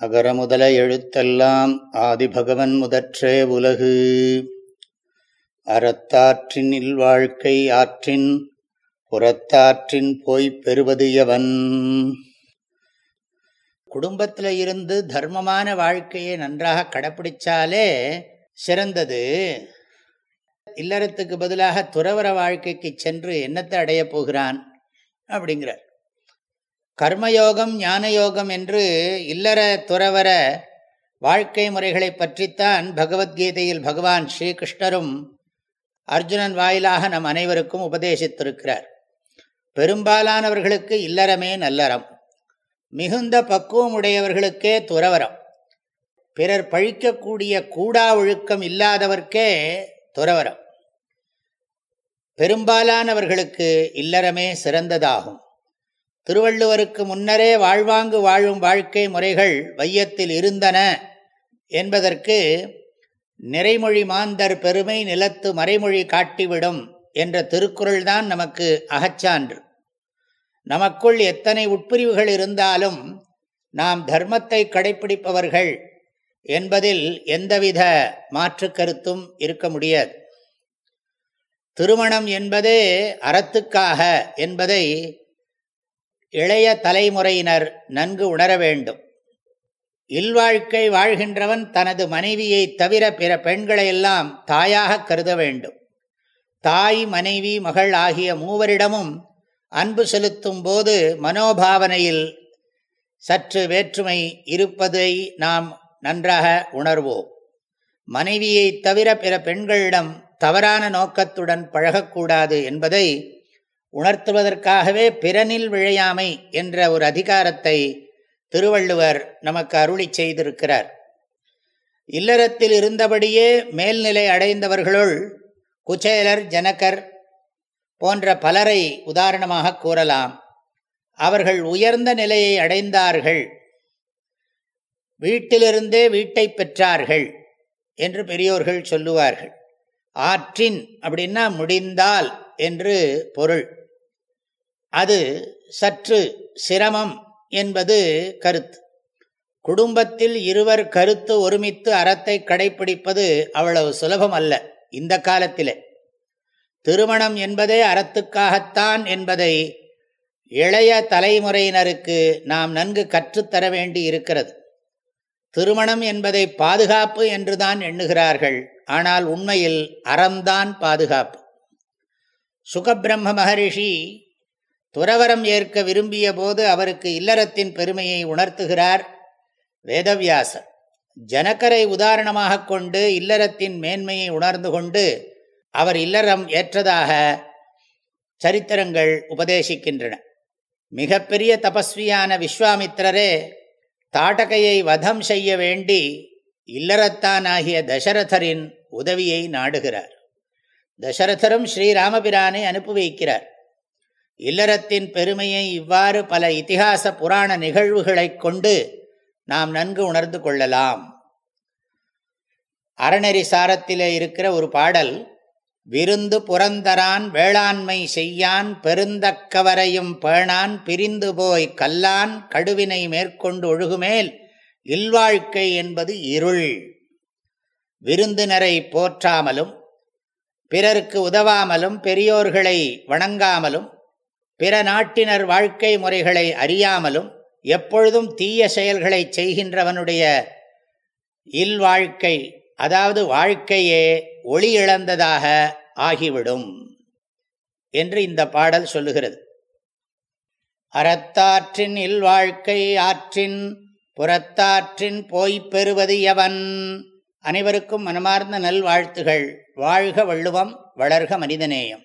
அகர முதல எழுத்தெல்லாம் ஆதிபகவன் முதற்றே உலகு. அறத்தாற்றின் இல்வாழ்க்கை ஆற்றின் புறத்தாற்றின் போய்ப் பெறுவது எவன்? குடும்பத்தில் இருந்து தர்மமான வாழ்க்கையை நன்றாக கடைப்பிடிச்சாலே சிறந்தது. இல்லறத்துக்கு பதிலாக துறவர வாழ்க்கைக்கு சென்று என்னத்தை அடையப் போகிறான்? அப்படிங்கிறார். கர்மயோகம் ஞானயோகம் என்று இல்லற துறவர வாழ்க்கை முறைகளை பற்றித்தான் பகவத்கீதையில் பகவான் ஸ்ரீகிருஷ்ணரும் அர்ஜுனன் வாயிலாக நம் அனைவருக்கும் உபதேசித்திருக்கிறார். பெரும்பாலானவர்களுக்கு இல்லறமே நல்லறம். மிகுந்த பக்குவம் உடையவர்களுக்கே துறவரம். பிறர் பழிக்கக்கூடிய கூடா ஒழுக்கம் இல்லாதவர்க்கே துறவரம். பெரும்பாலானவர்களுக்கு இல்லறமே சிறந்ததாகும். திருவள்ளுவருக்கு முன்னரே வாழ்வாங்கு வாழும் வாழ்க்கை முறைகள் வையத்தில் இருந்தன என்பதற்கு நிறைமொழி மாந்தர் பெருமை நிலத்து மறைமொழி காட்டிவிடும் என்ற திருக்குறள் தான் நமக்கு அகச்சான்று. நமக்குள் எத்தனை உட்பிரிவுகள் இருந்தாலும் நாம் தர்மத்தை கடைப்பிடிப்பவர்கள் என்பதில் எந்தவித மாற்று கருத்தும் இருக்க முடியாது. திருமணம் என்பதே அறத்துக்காக என்பதை இளைய தலைமுறையினர் நன்கு உணர வேண்டும். இல்வாழ்க்கை வாழ்கின்றவன் தனது மனைவியை தவிர பிற பெண்களையெல்லாம் தாயாக கருத வேண்டும். தாய் மனைவி மகள் ஆகிய மூவரிடமும் அன்பு செலுத்தும் போது மனோபாவனையில் சற்று வேற்றுமை இருப்பதை நாம் நன்றாக உணர்வோம். மனைவியை தவிர பிற பெண்களிடம் தவறான நோக்கத்துடன் பழகக்கூடாது என்பதை உணர்த்துவதற்காகவே பிறனில் விழையாமை என்ற ஒரு அதிகாரத்தை திருவள்ளுவர் நமக்கு அருளி செய்திருக்கிறார். இல்லறத்தில் இருந்தபடியே மேல்நிலை அடைந்தவர்களுள் குச்சேலர் ஜனகர் போன்ற பலரை உதாரணமாக கூறலாம். அவர்கள் உயர்ந்த நிலையை அடைந்தார்கள். வீட்டிலிருந்தே வீட்டை பெற்றார்கள் என்று பெரியோர்கள் சொல்லுவார்கள். ஆற்றின் அப்படின்னா முடிந்தால் என்று பொருள். அது சற்று சிரமம் என்பது கருத்து. குடும்பத்தில் இருவர் கருத்து ஒருமித்து அறத்தை கடைபிடிப்பது அவ்வளவு சுலபம் அல்ல இந்த காலத்திலே. திருமணம் என்பதே அறத்துக்காகத்தான் என்பதை இளைய தலைமுறையினருக்கு நாம் நன்கு கற்றுத்தர வேண்டி இருக்கிறது. திருமணம் என்பதை பாதுகாப்பு என்றுதான் எண்ணுகிறார்கள். ஆனால் உண்மையில் அறம்தான் பாதுகாப்பு. சுகபிரம்ம மகரிஷி துறவரம் ஏற்க விரும்பிய போது அவருக்கு இல்லறத்தின் பெருமையை உணர்த்துகிறார் வேதவியாசர். ஜனக்கரை உதாரணமாக கொண்டு இல்லறத்தின் மேன்மையை உணர்ந்து கொண்டு அவர் இல்லறம் ஏற்றதாக சரித்திரங்கள் உபதேசிக்கின்றன. மிகப்பெரிய தபஸ்வியான விஸ்வாமித்திரரே தாடகையை வதம் செய்ய வேண்டி இல்லறத்தானாகிய தசரதரின் உதவியை நாடுகிறார். தசரதரும் ஸ்ரீராமபிரானை அனுப்பி வைக்கிறார். இல்லறத்தின் பெருமையை இவ்வாறு பல இத்திகாச புராண நிகழ்வுகளை கொண்டு நாம் நன்கு உணர்ந்து கொள்ளலாம். அறநெறி சாரத்திலே இருக்கிற ஒரு பாடல் விருந்து புறந்தரான் வேளாண்மை செய்யான் பெருந்தக்கவரையும் பேணான் பிரிந்து போய் கல்லான் கடுவினை மேற்கொண்டு ஒழுகுமேல் இல்வாழ்க்கை என்பது இருள். விருந்தினரை போற்றாமலும் பிறருக்கு உதவாமலும் பெரியோர்களை வணங்காமலும் பிற நாட்டினர் வாழ்க்கை முறைகளை அறியாமலும் எப்பொழுதும் தீய செயல்களை செய்கின்றவனுடைய இல்வாழ்க்கை அதாவது வாழ்க்கையே ஒளி இழந்ததாக ஆகிவிடும் என்று இந்த பாடல் சொல்லுகிறது. அறத்தாற்றின் இல்வாழ்க்கை ஆற்றின் புறத்தாற்றின் போய்ப் பெறுவது எவன்? அனைவருக்கும் மனமார்ந்த நல்வாழ்த்துகள். வாழ்க வள்ளுவம் வளர்க மனிதநேயம்.